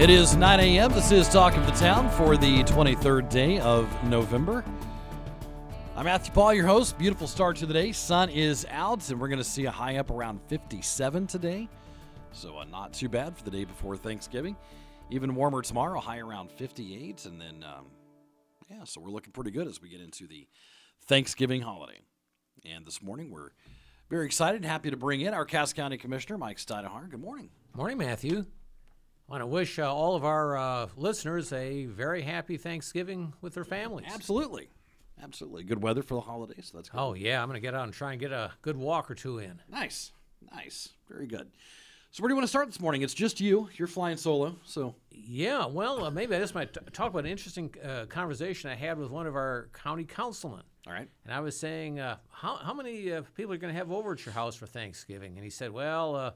It is 9 a.m. This is Talk of the Town for the 23rd day of November. I'm Matthew Paul, your host. Beautiful start to the day. Sun is out, and we're going to see a high up around 57 today. So, uh, not too bad for the day before Thanksgiving. Even warmer tomorrow, high around 58. And then, um, yeah, so we're looking pretty good as we get into the Thanksgiving holiday. And this morning, we're very excited and happy to bring in our Cass County Commissioner, Mike Stajura. Good morning. Morning, Matthew. I want to wish uh, all of our uh, listeners a very happy Thanksgiving with their families. Absolutely. Absolutely. Good weather for the holidays. That's good. Oh, yeah. I'm going to get out and try and get a good walk or two in. Nice. Nice. Very good. So, where do you want to start this morning? It's just you. You're flying solo. So, yeah. Well, uh, maybe I just might t- talk about an interesting uh, conversation I had with one of our county councilmen. All right. And I was saying, uh, how, how many uh, people are going to have over at your house for Thanksgiving? And he said, well,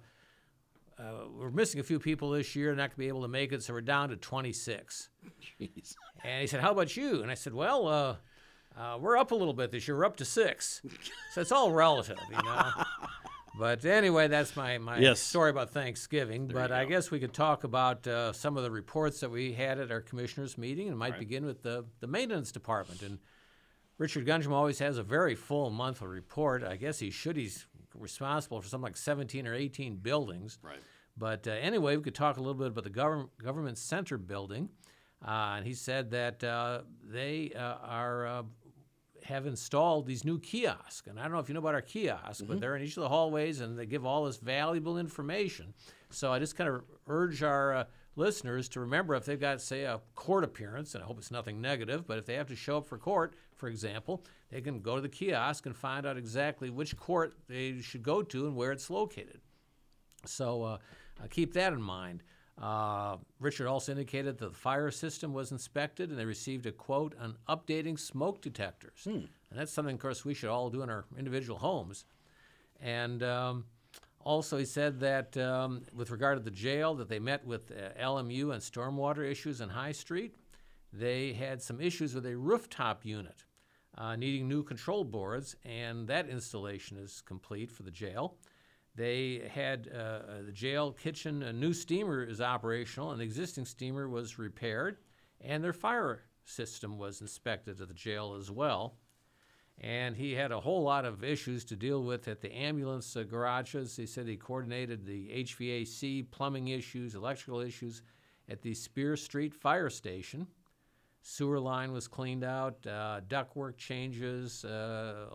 uh, we're missing a few people this year, not going to be able to make it, so we're down to 26. Jeez. And he said, How about you? And I said, Well, uh, uh, we're up a little bit this year. We're up to six. so it's all relative, you know. but anyway, that's my, my Yes. story about Thanksgiving. but I guess we could talk about uh, some of the reports that we had at our commissioners' meeting and might begin with the, the maintenance department. And Richard Gundrum always has a very full monthly report. I guess he should. He's responsible for something like 17 or 18 buildings. Right. But uh, anyway, we could talk a little bit about the government government center building. Uh, and he said that uh, they uh, are uh, have installed these new kiosks. And I don't know if you know about our kiosks, but they're in each of the hallways and they give all this valuable information. So I just kind of urge our uh, listeners to remember if they've got, say, a court appearance, and I hope it's nothing negative, but if they have to show up for court, for example, they can go to the kiosk and find out exactly which court they should go to and where it's located. So uh, uh, keep that in mind. Uh, Richard also indicated that the fire system was inspected and they received a quote on updating smoke detectors. And that's something, of course, we should all do in our individual homes. And um, also, he said that um, with regard to the jail, that they met with uh, LMU and stormwater issues in High Street. They had some issues with a rooftop unit uh, needing new control boards, and that installation is complete for the jail. They had uh, uh, the jail kitchen, a new steamer is operational, and the existing steamer was repaired, and their fire system was inspected at the jail as well. And he had a whole lot of issues to deal with at the ambulance uh, garages. He said he coordinated the HVAC, plumbing issues, electrical issues at the Spear Street Fire Station. Sewer line was cleaned out, uh, ductwork changes, uh,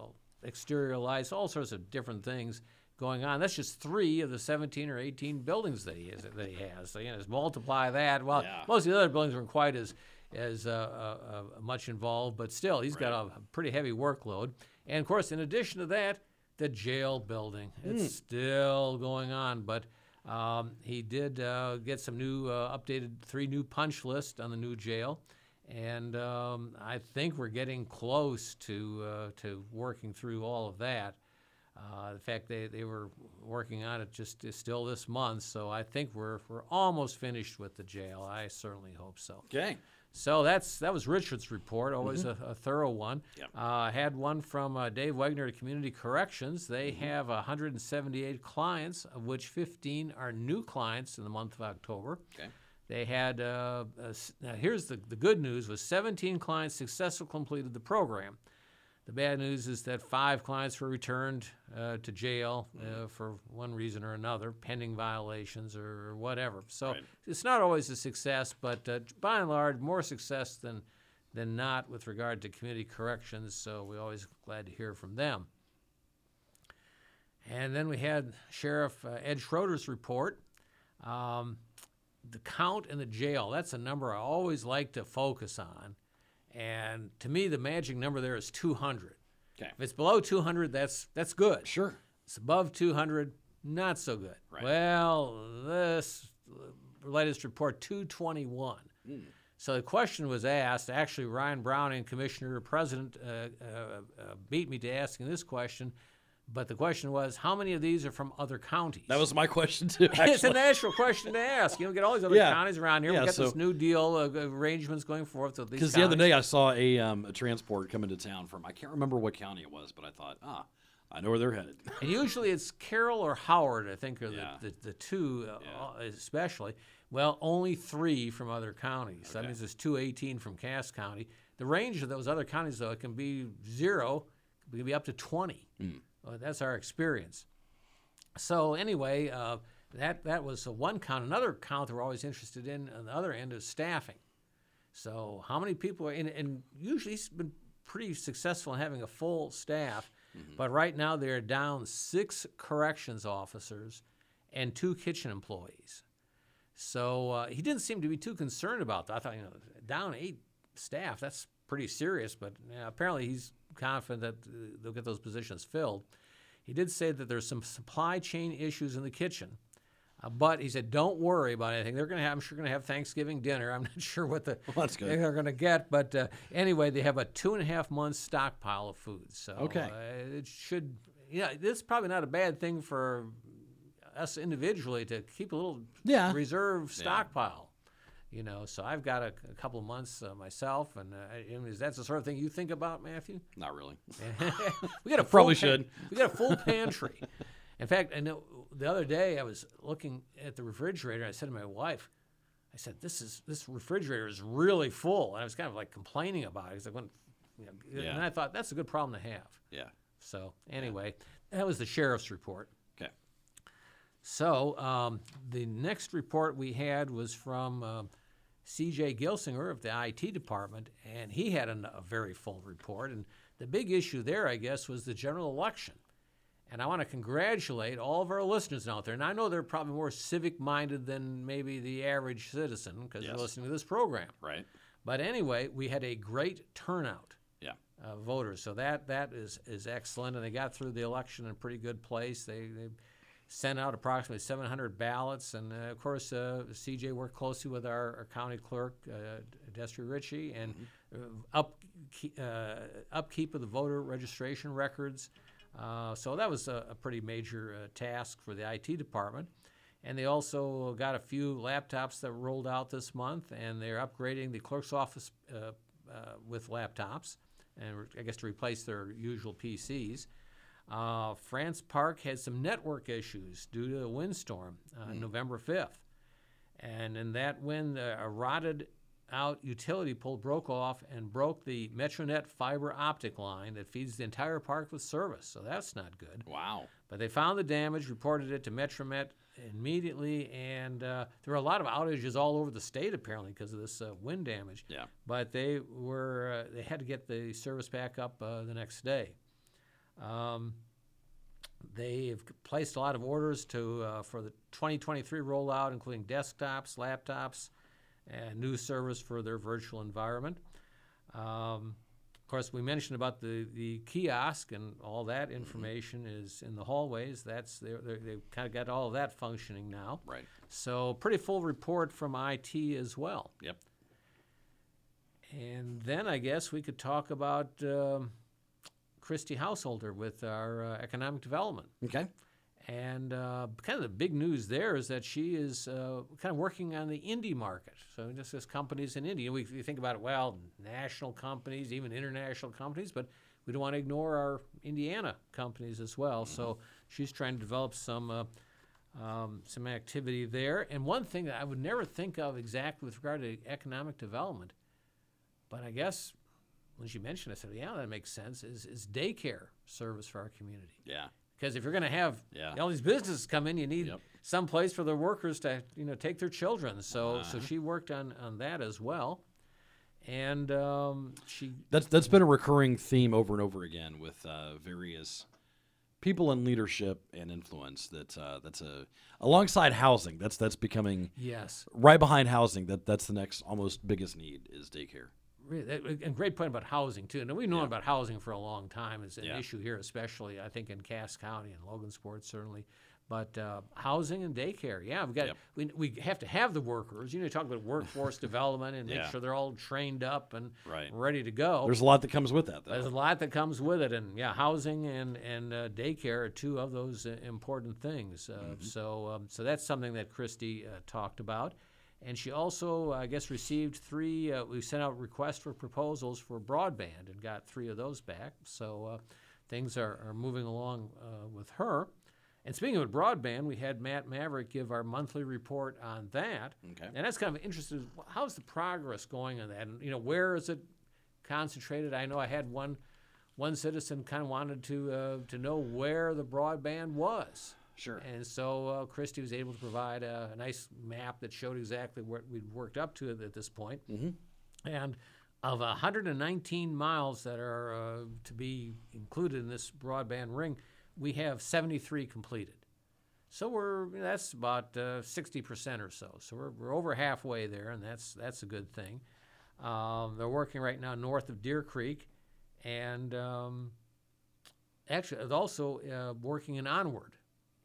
exterior lights, all sorts of different things going on. That's just three of the 17 or 18 buildings that he has. That he has. So you know, just multiply that. Well, Yeah. most of the other buildings weren't quite as as uh, uh, uh, much involved, but still, he's got a pretty heavy workload. And of course, in addition to that, the jail building. It's still going on, but um, he did uh, get some new uh, updated three new punch list on the new jail. And um, I think we're getting close to uh, to working through all of that. Uh, in fact, they, they were working on it just still this month, so I think we're we're almost finished with the jail. I certainly hope so. Okay. So that's that was Richard's report, always a, a thorough one. Yep. Uh, I had one from uh, Dave Wagner at Community Corrections. They have 178 clients, of which 15 are new clients in the month of October. Okay. They had uh, uh, now here's the, the good news was 17 clients successfully completed the program. The bad news is that five clients were returned uh, to jail uh, for one reason or another, pending violations or whatever. So Right. it's not always a success, but uh, by and large, more success than than not with regard to community corrections. So we're always glad to hear from them. And then we had Sheriff uh, Ed Schroeder's report. Um, the count in the jail, that's a number I always like to focus on. And to me, the magic number there is 200. Okay. If it's below 200, that's, that's good. Sure. It's above 200, not so good. Right. Well, this latest report, 221. So the question was asked. Actually, Ryan Browning, Commissioner President, uh, uh, uh, beat me to asking this question. But the question was, how many of these are from other counties? That was my question too. it's a natural question to ask. You know, get all these other Yeah. counties around here. Yeah, we got so- this new deal uh, arrangements going forth with these. Because the other day I saw a, um, a transport come into town from I can't remember what county it was, but I thought, ah, I know where they're headed. And usually it's Carroll or Howard, I think, are Yeah. the, the, the two, uh, especially. Well, only three from other counties. That means there's 218 from Cass County. The range of those other counties, though, it can be zero, it can be up to 20. Hmm. Uh, that's our experience. So anyway, uh, that that was one count. Another count we're always interested in on the other end is staffing. So how many people are in? And usually he's been pretty successful in having a full staff, but right now they're down six corrections officers and two kitchen employees. So uh, he didn't seem to be too concerned about that. I thought, you know, down eight staff, that's pretty serious. But apparently he's confident that uh, they'll get those positions filled. He did say that there's some supply chain issues in the kitchen. Uh, but he said, "Don't worry about anything. They're going to have, I'm sure, going to have Thanksgiving dinner. I'm not sure what the good. they're going to get, but uh, anyway, they have a two and a half month stockpile of food. So Okay. uh, it should, yeah, this is probably not a bad thing for us individually to keep a little Yeah. reserve stockpile. You know, so I've got a, a couple of months uh, myself, and uh, I- mean, is that the sort of thing you think about, Matthew? Not really. we got a full Probably pan- should. We got a full pantry. In fact, I know the other day I was looking at the refrigerator. and I said to my wife, "I said this is this refrigerator is really full." And I was kind of like complaining about it because I went, you know, Yeah. and I thought that's a good problem to have. Yeah. So anyway, that was the sheriff's report. Okay. So um, the next report we had was from uh, C.J. Gilsinger of the IT department, and he had an, a very full report. And the big issue there, I guess, was the general election. And I want to congratulate all of our listeners out there. And I know they're probably more civic minded than maybe the average citizen because Yes. they're listening to this program. Right. But anyway, we had a great turnout Yeah. uh, voters. So that that is is excellent, and they got through the election in a pretty good place. They, they sent out approximately 700 ballots, and uh, of course, uh, CJ worked closely with our, our county clerk, uh, Destry Ritchie, and uh, up uh, upkeep of the voter registration records. Uh, so that was a, a pretty major uh, task for the IT department. And they also got a few laptops that rolled out this month, and they're upgrading the clerk's office uh, uh, with laptops, and I guess to replace their usual PCs. Uh, France Park had some network issues due to a windstorm uh, November 5th. And in that wind, uh, a rotted out utility pole broke off and broke the Metronet fiber optic line that feeds the entire park with service. So that's not good. Wow. But they found the damage, reported it to Metronet immediately, and uh, there were a lot of outages all over the state apparently because of this uh, wind damage. Yeah. But they were uh, they had to get the service back up uh, the next day. Um, they've placed a lot of orders to uh, for the 2023 rollout, including desktops, laptops, and new servers for their virtual environment. Um, of course, we mentioned about the, the kiosk and all that information is in the hallways. That's they're, they've kind of got all of that functioning now. Right. So pretty full report from IT as well. Yep. And then I guess we could talk about um, Christy Householder with our uh, economic development. Okay. And uh, kind of the big news there is that she is uh, kind of working on the indie market. So just as companies in India, we, we think about it, well, national companies, even international companies, but we don't want to ignore our Indiana companies as well. So she's trying to develop some uh, um, some activity there. And one thing that I would never think of exactly with regard to economic development, but I guess when she mentioned, it, I said, yeah, that makes sense. Is is daycare service for our community? Yeah. Because if you're going to have Yeah. all these businesses come in, you need Yep. some place for the workers to you know take their children. So Uh-huh. so she worked on on that as well, and um, she That's that's been a recurring theme over and over again with uh, various people in leadership and influence. That uh, that's a alongside housing. That's that's becoming yes, right behind housing. That that's the next almost biggest need is daycare. Really, and great point about housing too. And we've known about housing for a long time. It's an Yeah. issue here, especially I think in Cass County and Logansport certainly. But uh, housing and daycare, yeah, we've got Yep. we, we have to have the workers. You know, you talk about workforce development and make sure they're all trained up and Right. ready to go. There's a lot that comes with that, though. There's a lot that comes with it, and yeah, housing and and uh, daycare are two of those uh, important things. Uh, So um, so that's something that Christy uh, talked about, and she also, I guess, received three. Uh, we sent out requests for proposals for broadband and got three of those back. So uh, things are, are moving along uh, with her. And speaking of broadband, we had Matt Maverick give our monthly report on that. Okay. And that's kind of interesting. How's the progress going on that? And you know, where is it concentrated? I know I had one one citizen kind of wanted to uh, to know where the broadband was. Sure. And so uh, Christie was able to provide a, a nice map that showed exactly what we'd worked up to at this point. Mm-hmm. And of 119 miles that are uh, to be included in this broadband ring, we have 73 completed. So we're that's about uh, 60% or so. So we're, we're over halfway there, and that's that's a good thing. Um, they're working right now north of Deer Creek, and um, actually also uh, working in Onward.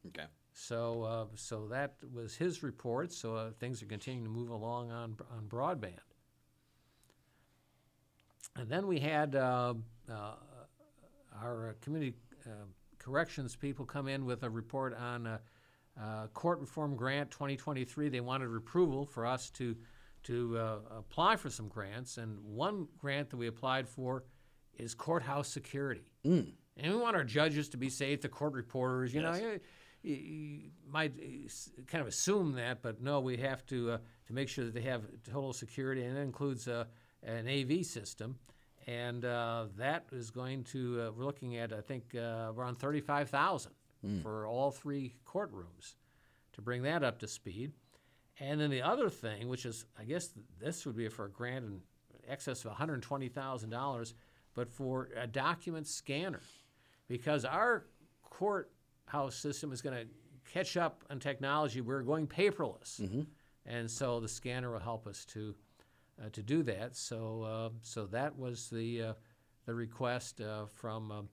Okay. So, uh, so that was his report. So uh, things are continuing to move along on on broadband. And then we had uh, uh, our community uh, corrections people come in with a report on uh, uh, court reform grant 2023. They wanted approval for us to to uh, apply for some grants, and one grant that we applied for is courthouse security. And we want our judges to be safe, the court reporters. You know, you, might kind of assume that, but no, we have to uh, to make sure that they have total security, and that includes uh, an AV system. And uh, that is going to uh, we're looking at I think uh, around thirty five thousand for all three courtrooms to bring that up to speed. And then the other thing, which is, I guess this would be for a grant in excess of $120,000, but for a document scanner, because our courthouse system is going to catch up on technology. We're going paperless, and so the scanner will help us to uh, to do that. So uh, so that was the uh, the request uh, from. Um,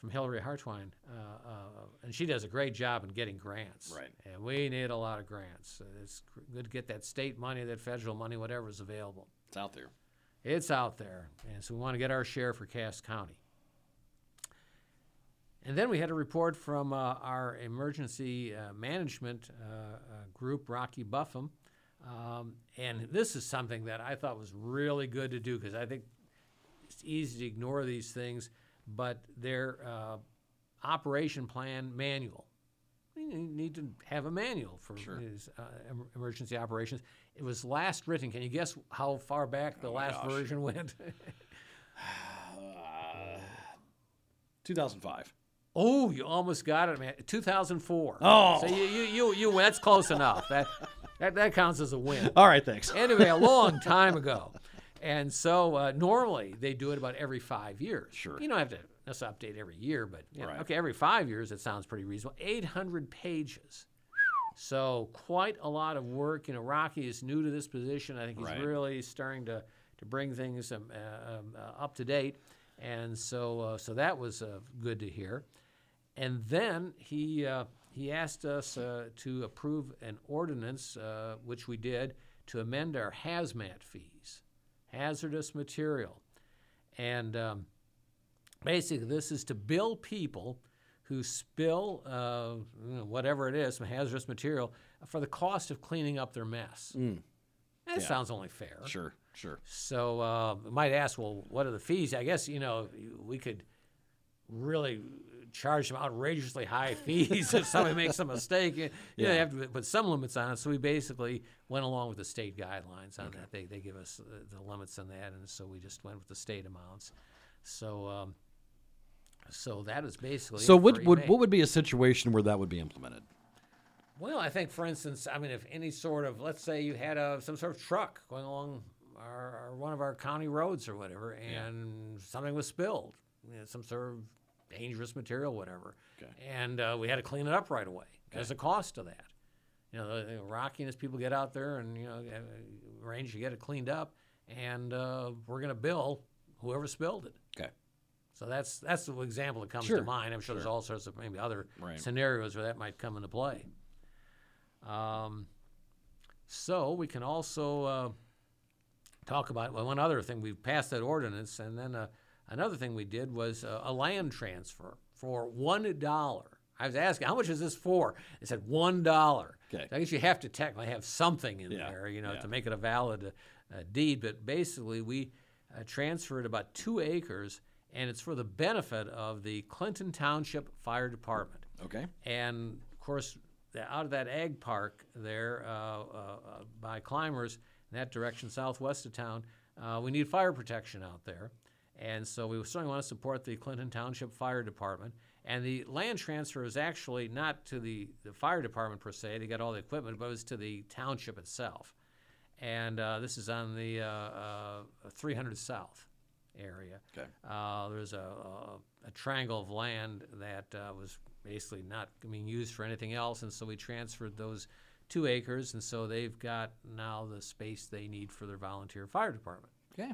from Hillary Hartwine, uh, uh, and she does a great job in getting grants. Right. And we need a lot of grants. It's good to get that state money, that federal money, whatever is available. It's out there. It's out there, and so we want to get our share for Cass County. And then we had a report from uh, our emergency uh, management uh, uh, group, Rocky Buffum. Um, and this is something that I thought was really good to do because I think it's easy to ignore these things, but their uh, operation plan manual. You need to have a manual for these uh, emergency operations. It was last written. Can you guess how far back the last gosh. version went? 2005. Oh, you almost got it, man. 2004. Oh. so you you you, you that's close enough. That, that that counts as a win. All right, thanks. anyway, a long time ago. And so uh, normally they do it about every five years. Sure. You don't have to necessarily update every year, but you know, Right. okay, every five years it sounds pretty reasonable. 800 pages. So quite a lot of work. You know, Rocky is new to this position. I think he's Right. really starting to, to bring things um, uh, um, uh, up to date. And so, uh, so that was uh, good to hear. And then he uh, he asked us uh, to approve an ordinance, uh, which we did, to amend our hazmat fees, hazardous material, and um, basically this is to bill people who spill uh, whatever it is, some hazardous material, for the cost of cleaning up their mess. That sounds only fair. Sure, sure. So uh, might ask, well, what are the fees? I guess you know we could really charge them outrageously high fees if somebody makes a mistake. You know, they have to put some limits on it. So we basically went along with the state guidelines on that. They, they give us uh, the limits on that, and so we just went with the state amounts. So um, so that is basically So what would what would be a situation where that would be implemented? Well, I think, for instance, I mean, if any sort of, let's say you had a, some sort of truck going along our, our one of our county roads or whatever, and something was spilled, you know, some sort of dangerous material, whatever, Okay. and uh, we had to clean it up right away. There's a cost to that. You know, the, the rockiness people get out there and you know uh, arrange to get it cleaned up, and uh, we're going to bill whoever spilled it. Okay. So that's that's the example that comes Sure, to mind. I'm sure there's all sorts of maybe other Right. scenarios where that might come into play. Um, so we can also uh, talk about well, one other thing. We've passed that ordinance, and then uh, another thing we did was uh, a land transfer for one dollar. I was asking, how much is this for? They said one dollar. Okay. I guess you have to technically have something in Yeah, there, you know, yeah. to make it a valid uh, deed. But basically, we uh, transferred about two acres, and it's for the benefit of the Clinton Township Fire Department. Okay. And of course, the, out of that ag park there uh, uh, uh, by Clymers, in that direction, southwest of town, uh, we need fire protection out there. And so we certainly want to support the Clinton Township Fire Department. And the land transfer is actually not to the, the fire department per se, they got all the equipment, but it was to the township itself. And uh, this is on the uh, uh, 300 South area. Okay. Uh, there's a, a, a triangle of land that uh, was basically not being used for anything else, and so we transferred those two acres, and so they've got now the space they need for their volunteer fire department. Okay.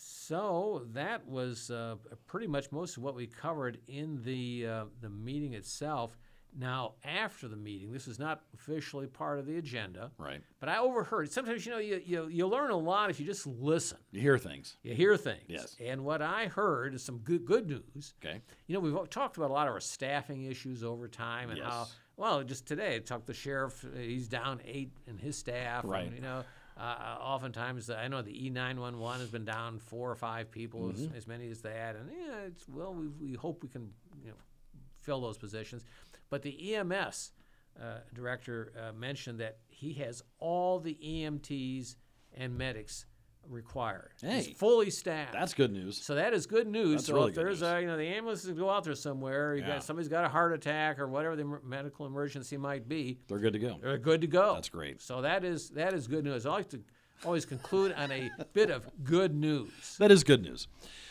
So that was uh, pretty much most of what we covered in the uh, the meeting itself. Now, after the meeting, this is not officially part of the agenda, Right. but I overheard. Sometimes you know you, you you learn a lot if you just listen. You hear things. You hear things. Yes. And what I heard is some good good news. Okay. You know, we've talked about a lot of our staffing issues over time and how, well, just today, I talked to the sheriff, he's down eight in his staff. Right. And, you know, uh, oftentimes, I know the E911 has been down four or five people, Mm-hmm. as, as many as that. And, yeah, it's, well, we, we hope we can, you know, fill those positions. But the EMS uh, director uh, mentioned that he has all the EMTs and medics required. Hey, fully staffed. That's good news. So that is good news. That's so really if there's a, you know, the ambulances go out there somewhere, you Yeah. got somebody's got a heart attack or whatever the medical emergency might be, They're good to go. they're good to go. That's great. So that is that is good news. I like to always conclude on a bit of good news. That is good news.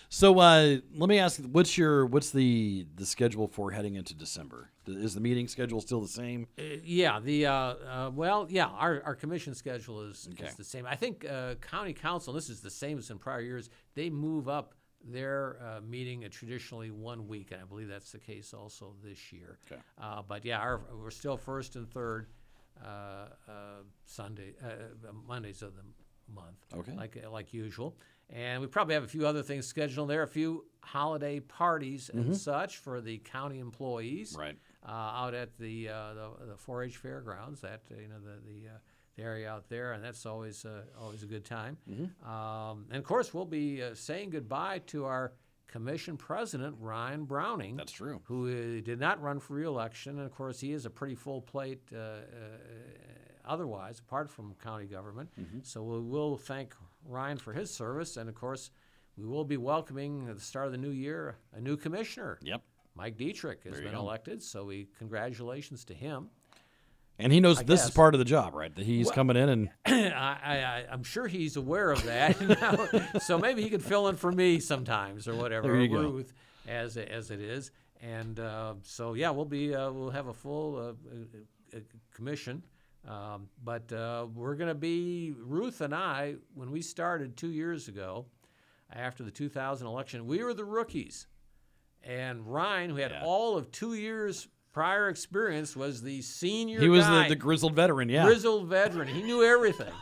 So uh, let me ask, what's your what's the the schedule for heading into December? Is the meeting schedule still the same? Uh, yeah, the uh, uh, well, yeah, our, our commission schedule is, Okay. is the same. I think uh, county council. This is the same as in prior years. They move up their uh, meeting traditionally one week, and I believe that's the case also this year. Okay. Uh, but yeah, our, we're still first and third uh, uh, Sunday, Mondays of the month. Okay. Like like usual, and we probably have a few other things scheduled there. A few holiday parties and such for the county employees Right. uh, out at the uh, the, the 4-H fairgrounds. That uh, you know the the, uh, the area out there, and that's always uh, always a good time. Um, and of course, we'll be uh, saying goodbye to our commission president Ryan Browning. That's true. Who uh, did not run for reelection, and of course, he is a pretty full plate. Uh, uh, otherwise, apart from county government, Mm-hmm. so we will thank Ryan for his service, and of course, we will be welcoming at the start of the new year a new commissioner. Yep. Mike Dietrich has been go. elected, so we congratulations to him. And he knows this is part of the job, right? That he's coming in and I, I, I- I'm sure he's aware of that, now, so maybe he could fill in for me sometimes or whatever. There you or go. Ruth, as as it is, and uh, so yeah, we'll be uh, we'll have a full uh, uh, uh, commission. Um, but uh, we're going to be Ruth and I when we started two years ago, after the 2000 election, we were the rookies, and Ryan, who had Yeah. all of two years prior experience, was the senior. he was the, the grizzled veteran. Yeah. grizzled veteran. He knew everything.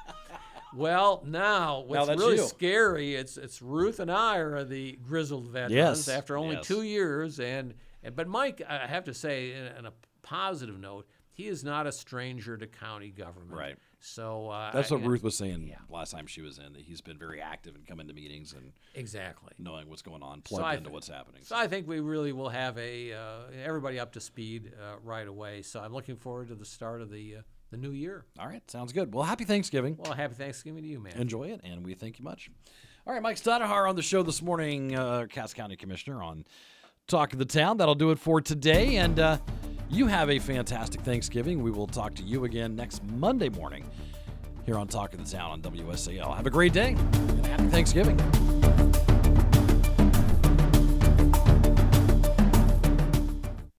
Well, now what's that's really you. scary? It's it's Ruth and I are the grizzled veterans Yes, after only yes. two years, and, and but Mike, I have to say, in, in a positive note, he is not a stranger to county government. Right. So uh, That's I- what Ruth was saying last time she was in. That he's been very active and coming to meetings and exactly. knowing what's going on, plugged I into th- what's happening. So I think we really will have a uh, everybody up to speed uh, right away. So I'm looking forward to the start of the uh, the new year. All right, sounds good. Well, happy Thanksgiving. Well, happy Thanksgiving to you, man. Enjoy it, and we thank you much. All right, Mike Stajura on the show this morning, uh, Cass County Commissioner on Talk of the Town. That'll do it for today, and uh, you have a fantastic Thanksgiving. We will talk to you again next Monday morning here on Talk of the Town on WSAL. Have a great day, and happy Thanksgiving.